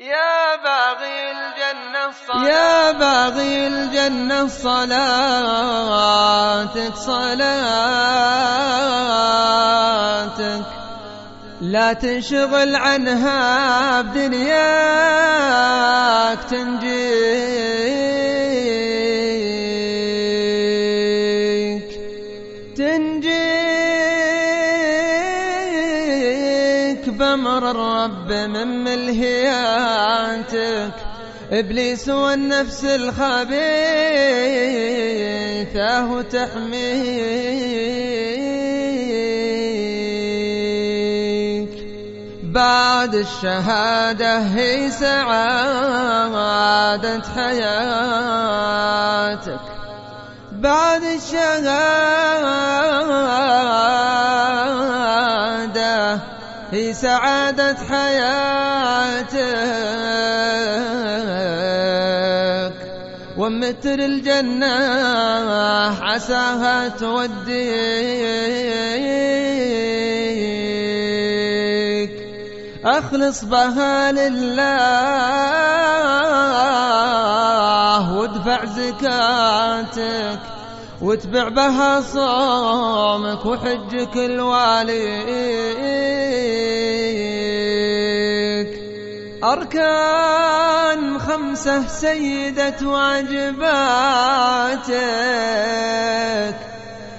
يا باغي الجنة الصلاة. صلاتك صلاتك. لا تنشغل عنها بدنياك. بأمر الرب من ملهياتك. إبليس والنفس الخبيثة تحميك. بعد الشهادة هي سعادة حياتك. بعد الشهادة هي سعادة حياتك. ومتر الجنة عساها توديك. أخلص بها لله. وادفع زكاتك. واتبع بها صومك وحجك الواليك أركان خمسة سيدة واجباتك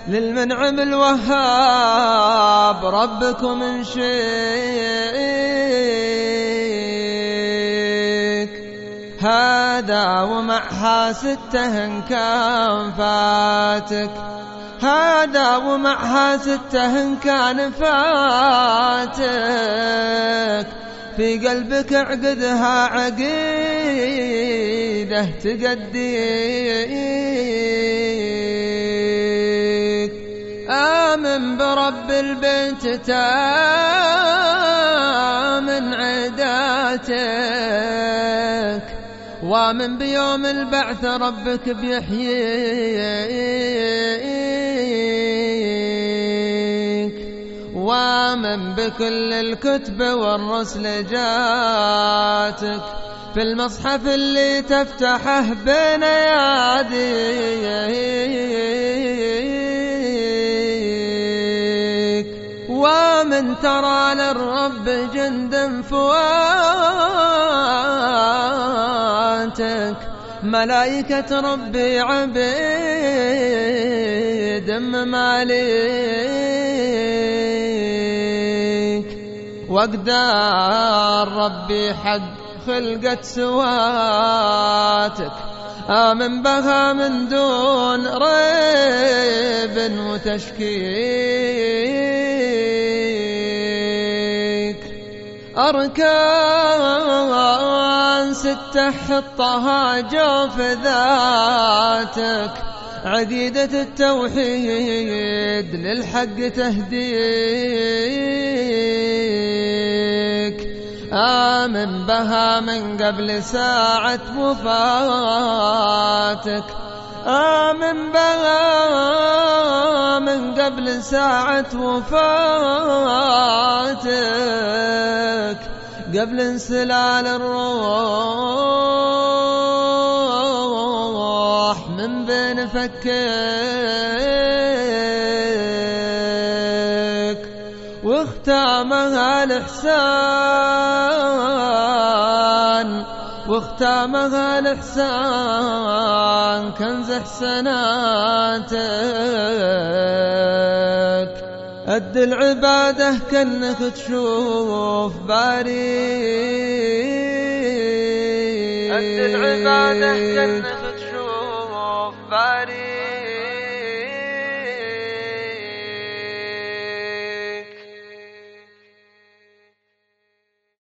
للمنعم الوهاب ربكم من شيك هذا ومعها ستة إن كان فاتك. هذا ومعها ستة إن كان فاتك. في قلبك اعقدها عقيدة تقديك. آمن برب البيت تامن عداتك. ومن بيوم البعث ربك بيحييك. ومن بكل الكتب والرسل جاتك في المصحف اللي تفتحه بين يديك. ومن ترى للرب جندا فواتك ملائكة ربي عبيد مماليك واقدار ربي حق خلقت سواتك. آمن بها من دون ريب وتشكيك. أركان ستة حطها جوف ذاتك. عقيدة التوحيد للحق تهديك. آمن بها من قبل ساعة وفاتك. آمن بها من قبل ساعة وفاتك. قبل انسلال الروح من بين فكك. واختامها الإحسان واختامها الإحسان. كنز إحساناتك أد العبادة كأنك تشوف باري أد العبادة كأنك